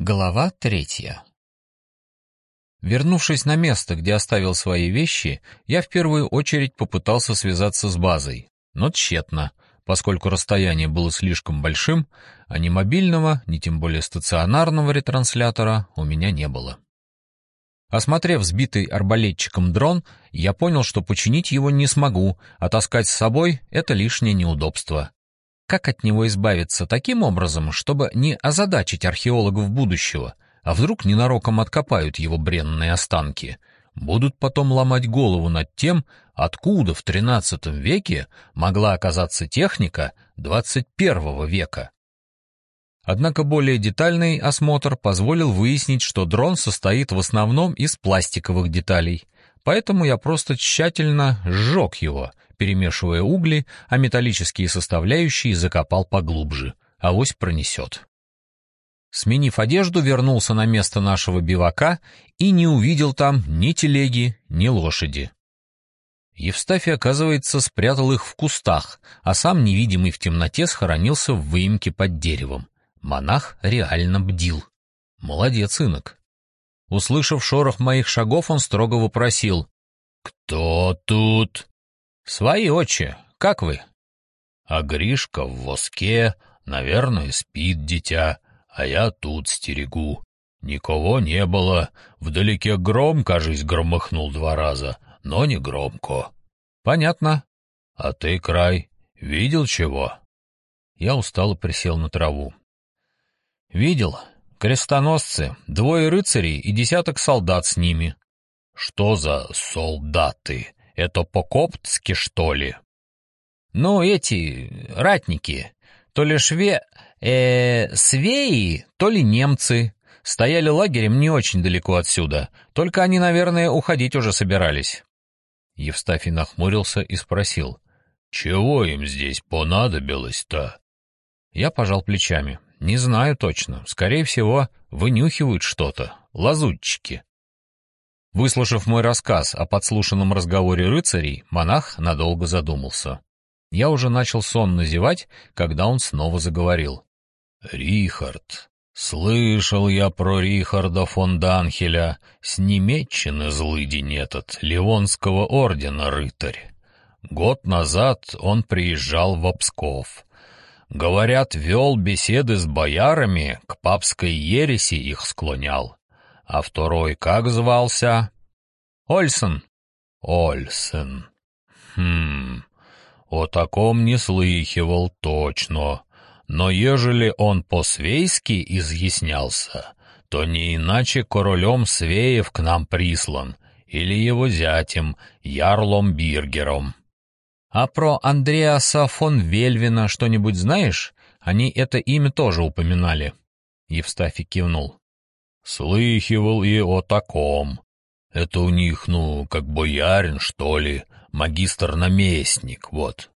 Глава третья Вернувшись на место, где оставил свои вещи, я в первую очередь попытался связаться с базой, но тщетно, поскольку расстояние было слишком большим, а ни мобильного, ни тем более стационарного ретранслятора у меня не было. Осмотрев сбитый арбалетчиком дрон, я понял, что починить его не смогу, а таскать с собой — это лишнее неудобство. Как от него избавиться таким образом, чтобы не озадачить археологов будущего, а вдруг ненароком откопают его бренные останки? Будут потом ломать голову над тем, откуда в XIII веке могла оказаться техника XXI века. Однако более детальный осмотр позволил выяснить, что дрон состоит в основном из пластиковых деталей, поэтому я просто тщательно сжег его — перемешивая угли, а металлические составляющие закопал поглубже. Авось пронесет. Сменив одежду, вернулся на место нашего бивака и не увидел там ни телеги, ни лошади. Евстафий, оказывается, спрятал их в кустах, а сам, невидимый в темноте, схоронился в выемке под деревом. Монах реально бдил. Молодец, инок. Услышав шорох моих шагов, он строго вопросил. «Кто тут?» «Свои, отче, как вы?» «А Гришка в воске, наверное, спит дитя, а я тут стерегу. Никого не было, вдалеке гром, кажись, громыхнул два раза, но не громко». «Понятно. А ты, край, видел чего?» Я устало присел на траву. «Видел. Крестоносцы, двое рыцарей и десяток солдат с ними». «Что за солдаты?» Это по-коптски, что ли? Ну, эти, ратники, то ли шве... э свеи, то ли немцы. Стояли лагерем не очень далеко отсюда, только они, наверное, уходить уже собирались. Евстафий нахмурился и спросил, «Чего им здесь понадобилось-то?» Я пожал плечами. «Не знаю точно. Скорее всего, вынюхивают что-то. Лазутчики». Выслушав мой рассказ о подслушанном разговоре рыцарей, монах надолго задумался. Я уже начал сонно зевать, когда он снова заговорил. «Рихард. Слышал я про Рихарда фон Данхеля. С Немеччины злыдень этот, Ливонского ордена рыцарь. Год назад он приезжал в Псков. Говорят, вел беседы с боярами, к папской ереси их склонял. А второй как звался? Ольсен. Ольсен. Хм, о таком не слыхивал точно. Но ежели он по-свейски изъяснялся, то не иначе королем Свеев к нам прислан, или его зятем, Ярлом Биргером. А про Андреаса фон Вельвина что-нибудь знаешь? Они это имя тоже упоминали. Евстафий кивнул. Слыхивал и о таком. Это у них, ну, как боярин, что ли, магистр-наместник, вот.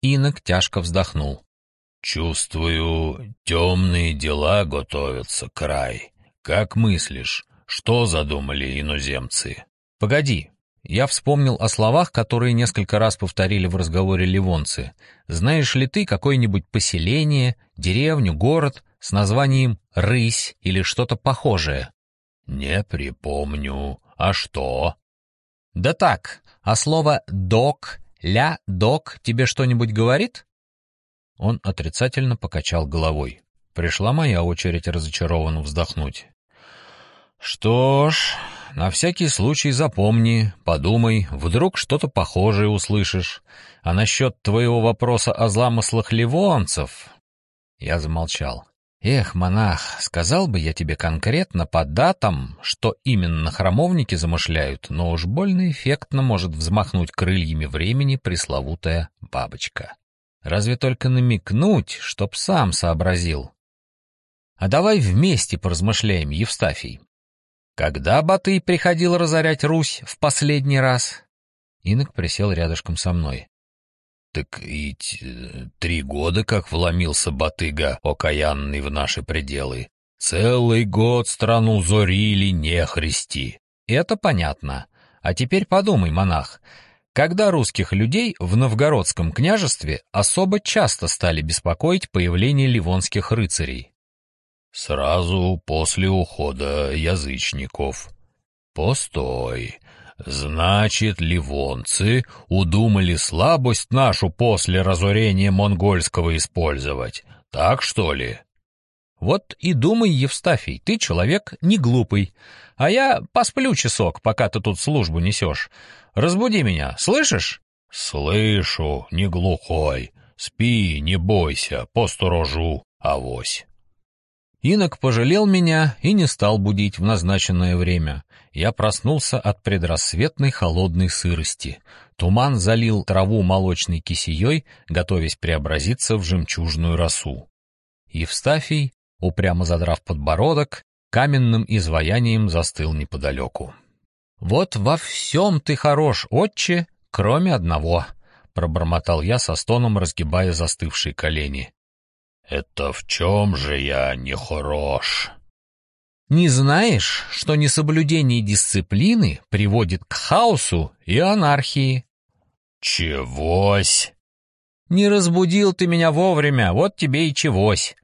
Инок тяжко вздохнул. Чувствую, темные дела готовятся, край. Как мыслишь, что задумали иноземцы? Погоди, я вспомнил о словах, которые несколько раз повторили в разговоре ливонцы. Знаешь ли ты какое-нибудь поселение, деревню, город, с названием «Рысь» или что-то похожее? Не припомню. А что? Да так, а слово «док», «ля», «док» тебе что-нибудь говорит? Он отрицательно покачал головой. Пришла моя очередь разочарованно вздохнуть. Что ж, на всякий случай запомни, подумай, вдруг что-то похожее услышишь. А насчет твоего вопроса о замыслах ливонцев... Я замолчал. Эх, монах, сказал бы я тебе конкретно по датам, что именно храмовники замышляют, но уж больно эффектно может взмахнуть крыльями времени пресловутая бабочка. Разве только намекнуть, чтоб сам сообразил. А давай вместе поразмышляем, Евстафий. Когда Батый приходил разорять Русь в последний раз? Инок присел рядышком со мной. Так ведь э, три года как вломился Батыга, окаянный в наши пределы. Целый год страну зорили нехристи. Это понятно. А теперь подумай, монах, когда русских людей в новгородском княжестве особо часто стали беспокоить появление ливонских рыцарей? Сразу после ухода язычников. Постой. Значит, ливонцы удумали слабость нашу после разорения монгольского использовать. Так что ли? Вот и думай, Евстафий, ты человек не глупый. А я посплю часок, пока ты тут службу несешь. Разбуди меня, слышишь? Слышу, не глухой. Спи, не бойся, посторожу, авось. Инок пожалел меня и не стал будить в назначенное время. Я проснулся от предрассветной холодной сырости. Туман залил траву молочной кисеей, готовясь преобразиться в жемчужную росу. Евстафий, упрямо задрав подбородок, каменным изваянием застыл неподалеку. «Вот во всем ты хорош, отче, кроме одного», — пробормотал я со стоном, разгибая застывшие колени. «Это в чем же я не хорош?» «Не знаешь, что несоблюдение дисциплины приводит к хаосу и анархии?» «Чегось?» «Не разбудил ты меня вовремя, вот тебе и чегось».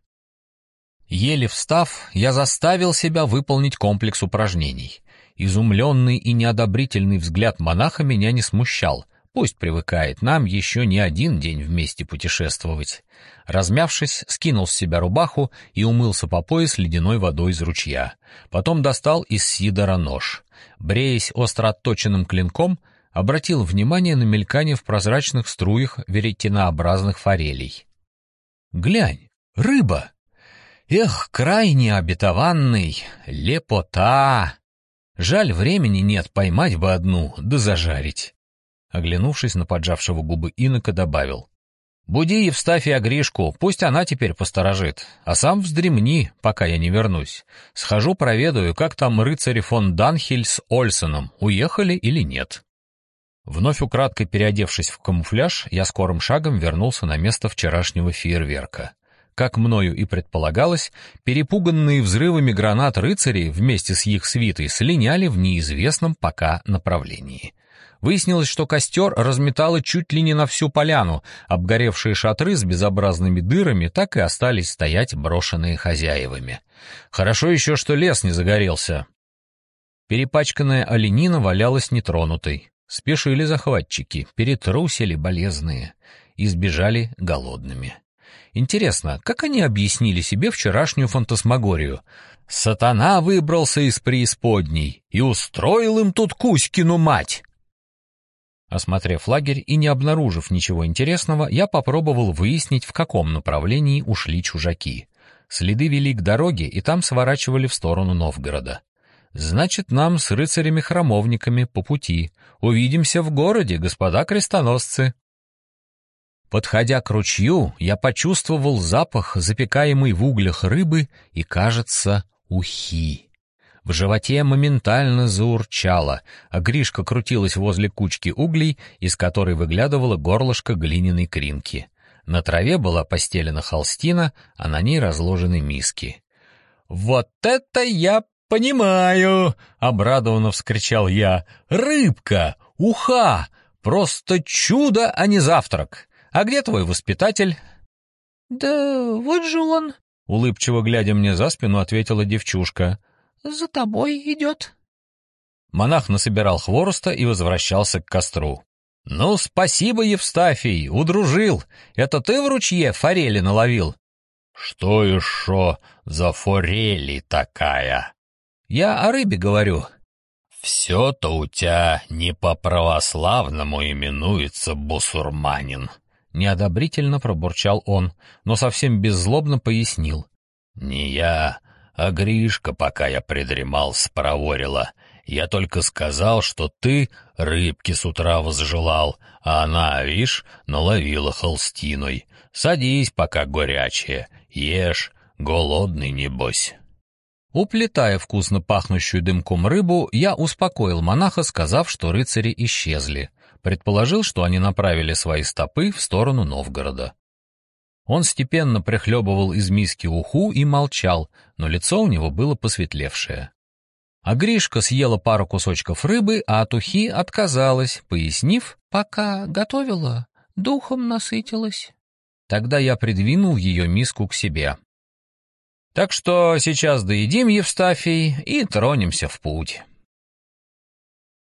Еле встав, я заставил себя выполнить комплекс упражнений. Изумленный и неодобрительный взгляд монаха меня не смущал. Пусть привыкает, нам еще не один день вместе путешествовать. Размявшись, скинул с себя рубаху и умылся по пояс ледяной водой из ручья. Потом достал из сидора нож. Бреясь остро отточенным клинком, обратил внимание на мелькание в прозрачных струях веретенообразных форелей. «Глянь, рыба!» Эх, крайне обетованный, лепота! Жаль, времени нет, поймать бы одну, да зажарить. Оглянувшись на поджавшего губы инока, добавил. «Буди Евстафия Гришку, пусть она теперь посторожит, а сам вздремни, пока я не вернусь. Схожу проведаю, как там рыцари фон Данхель с Ольсоном, уехали или нет». Вновь украдкой переодевшись в камуфляж, я скорым шагом вернулся на место вчерашнего фейерверка. Как мною и предполагалось, перепуганные взрывами гранат рыцари вместе с их свитой слиняли в неизвестном пока направлении. Выяснилось, что костер разметало чуть ли не на всю поляну, обгоревшие шатры с безобразными дырами так и остались стоять брошенные хозяевами. Хорошо еще, что лес не загорелся. Перепачканная оленина валялась нетронутой. Спешили захватчики, перетрусили болезные и сбежали голодными. Интересно, как они объяснили себе вчерашнюю фантасмагорию? Сатана выбрался из преисподней и устроил им тут Кузькину мать. Осмотрев лагерь и не обнаружив ничего интересного, я попробовал выяснить, в каком направлении ушли чужаки. Следы вели к дороге, и там сворачивали в сторону Новгорода. Значит, нам с рыцарями-храмовниками по пути. Увидимся в городе, господа крестоносцы. Подходя к ручью, я почувствовал запах запекаемой в углях рыбы и, кажется, ухи. В животе моментально заурчало, а Гришка крутилась возле кучки углей, из которой выглядывало горлышко глиняной кринки. На траве была постелена холстина, а на ней разложены миски. «Вот это я понимаю!» — обрадованно вскричал я. «Рыбка! Уха! Просто чудо, а не завтрак!» А где твой воспитатель?» «Да вот же он», — улыбчиво глядя мне за спину, ответила девчушка. «За тобой идет». Монах насобирал хвороста и возвращался к костру. «Ну, спасибо, Евстафий, удружил. Это ты в ручье форели наловил?» «Что еще за форели такая?» «Я о рыбе говорю». «Все-то у тебя не по-православному именуется бусурманин», Неодобрительно пробурчал он, но совсем беззлобно пояснил. «Не я, а Гришка, пока я придремал, спроворила. Я только сказал, что ты рыбки с утра возжелал, а она, вишь, наловила холстиной. Садись, пока горячая, ешь, голодный небось». Уплетая вкусно пахнущую дымком рыбу, я успокоил монаха, сказав, что рыцари исчезли предположил, что они направили свои стопы в сторону Новгорода. Он степенно прихлебывал из миски уху и молчал, но лицо у него было посветлевшее. А Гришка съела пару кусочков рыбы, а от ухи отказалась, пояснив, «Пока готовила, духом насытилась». Тогда я придвинул ее миску к себе. Так что сейчас доедим, Евстафий, и тронемся в путь.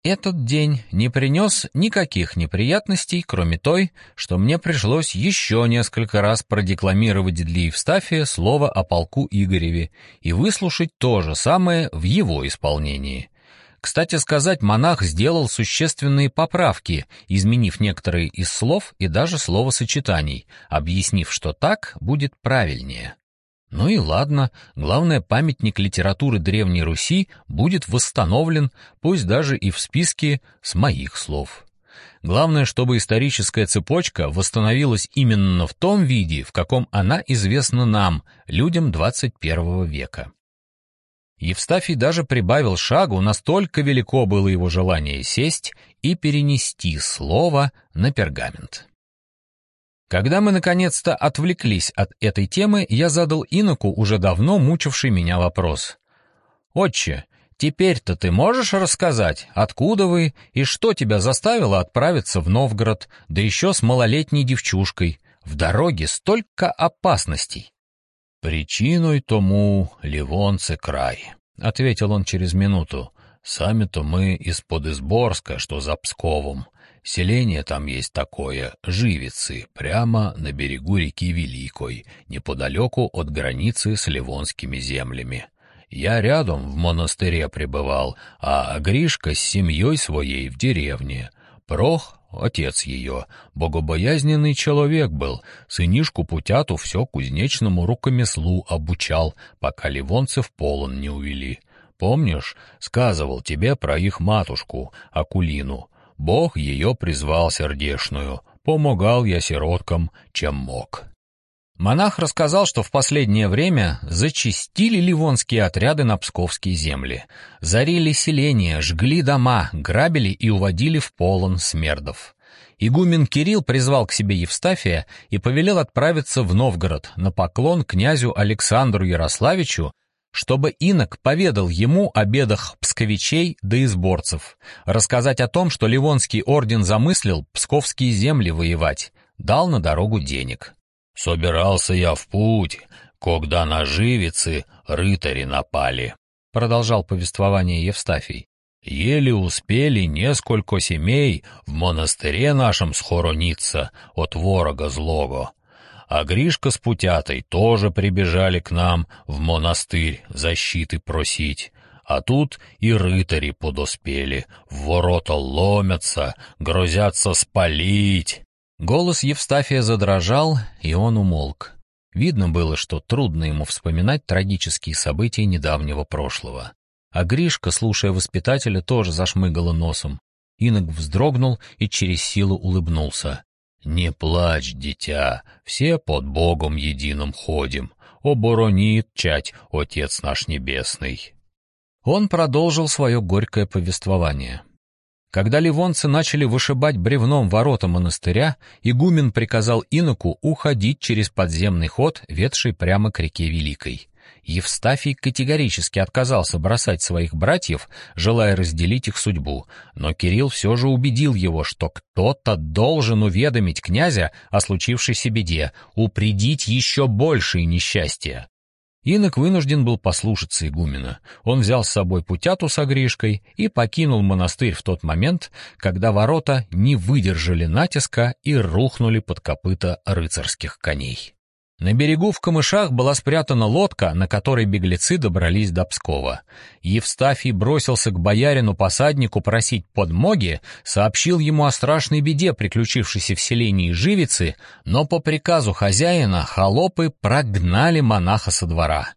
Этот день не принес никаких неприятностей, кроме той, что мне пришлось еще несколько раз продекламировать для Евстафия слово о полку Игореве и выслушать то же самое в его исполнении. Кстати сказать, монах сделал существенные поправки, изменив некоторые из слов и даже словосочетаний, объяснив, что так будет правильнее. Ну и ладно, главное, памятник литературы Древней Руси будет восстановлен, пусть даже и в списке с моих слов. Главное, чтобы историческая цепочка восстановилась именно в том виде, в каком она известна нам, людям 21 века. Евстафий даже прибавил шагу, настолько велико было его желание сесть и перенести слово на пергамент. Когда мы наконец-то отвлеклись от этой темы, я задал иноку уже давно мучивший меня вопрос. «Отче, теперь-то ты можешь рассказать, откуда вы и что тебя заставило отправиться в Новгород, да еще с малолетней девчушкой? В дороге столько опасностей!» «Причиной тому Ливонце край», — ответил он через минуту. «Сами-то мы из-под Изборска, что за Псковом. Селение там есть такое, Живицы, прямо на берегу реки Великой, неподалеку от границы с Ливонскими землями. Я рядом в монастыре пребывал, а Гришка с семьей своей в деревне. Прох отец ее, богобоязненный человек был, сынишку Путяту все кузнечному рукомеслу обучал, пока ливонцев полон не увели. Помнишь, сказывал тебе про их матушку, Акулину. Бог ее призвал сердешную, помогал я сироткам, чем мог. Монах рассказал, что в последнее время зачистили ливонские отряды на псковские земли, зарили селения, жгли дома, грабили и уводили в полон смердов. Игумен Кирилл призвал к себе Евстафия и повелел отправиться в Новгород на поклон князю Александру Ярославичу, чтобы инок поведал ему о бедах псковичей да изборцев, рассказать о том, что Ливонский орден замыслил псковские земли воевать, дал на дорогу денег. «Собирался я в путь, когда на живицы рытари напали», — продолжал повествование Евстафий. «Еле успели несколько семей в монастыре нашем схорониться от ворога злого. А Гришка с Путятой тоже прибежали к нам в монастырь защиты просить. А тут и рытари подоспели, в ворота ломятся, грозятся спалить. Голос Евстафия задрожал, и он умолк. Видно было, что трудно ему вспоминать трагические события недавнего прошлого. А Гришка, слушая воспитателя, тоже зашмыгала носом. Инок вздрогнул и через силу улыбнулся. «Не плачь, дитя, все под Богом единым ходим. Оборонит чать Отец наш Небесный». Он продолжил свое горькое повествование. Когда ливонцы начали вышибать бревном ворота монастыря, игумен приказал иноку уходить через подземный ход, ведший прямо к реке Великой. Евстафий категорически отказался бросать своих братьев, желая разделить их судьбу, но Кирилл все же убедил его, что кто-то должен уведомить князя о случившейся беде, упредить еще большие несчастья. Инок вынужден был послушаться игумена. Он взял с собой путяту с Агришкой и покинул монастырь в тот момент, когда ворота не выдержали натиска и рухнули под копыта рыцарских коней. На берегу в камышах была спрятана лодка, на которой беглецы добрались до Пскова. Евстафий бросился к боярину-посаднику просить подмоги, сообщил ему о страшной беде, приключившейся в селении Живицы, но по приказу хозяина холопы прогнали монаха со двора.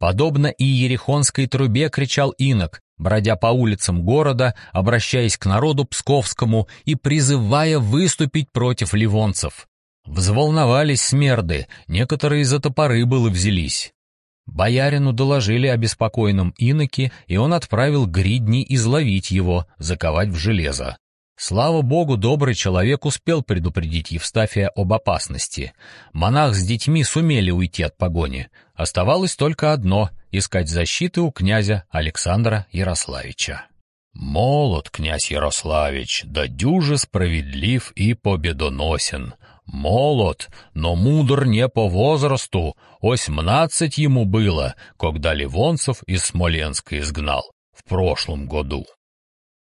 Подобно и ерехонской трубе кричал инок, бродя по улицам города, обращаясь к народу псковскому и призывая выступить против ливонцев. Взволновались смерды, некоторые за топоры было взялись. Боярину доложили о беспокойном иноке, и он отправил гридни изловить его, заковать в железо. Слава богу, добрый человек успел предупредить Евстафия об опасности. Монах с детьми сумели уйти от погони. Оставалось только одно — искать защиты у князя Александра Ярославича. «Молод князь Ярославич, да дюже справедлив и победоносен. Молод, но мудр не по возрасту, осьмнадцать ему было, когда Ливонцев из Смоленска изгнал в прошлом году.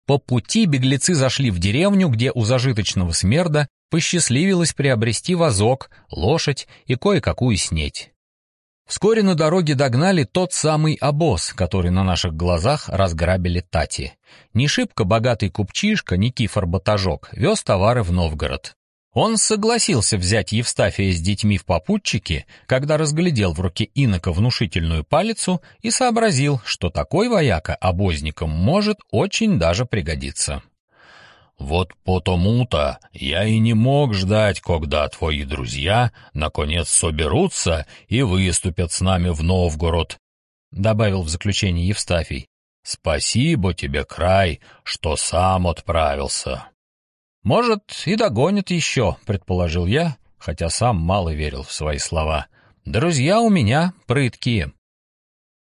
По пути беглецы зашли в деревню, где у зажиточного смерда посчастливилось приобрести вазок, лошадь и кое-какую снеть. Вскоре на дороге догнали тот самый обоз, который на наших глазах разграбили Тати. Не шибко богатый купчишка Никифор Батажок вез товары в Новгород. Он согласился взять Евстафия с детьми в попутчики, когда разглядел в руке инока внушительную палицу и сообразил, что такой вояка обозникам может очень даже пригодиться. Вот потому-то я и не мог ждать, когда твои друзья наконец соберутся и выступят с нами в Новгород, — добавил в заключение Евстафий. Спасибо тебе, край, что сам отправился. Может, и догонят еще, — предположил я, хотя сам мало верил в свои слова. Друзья у меня прыткие.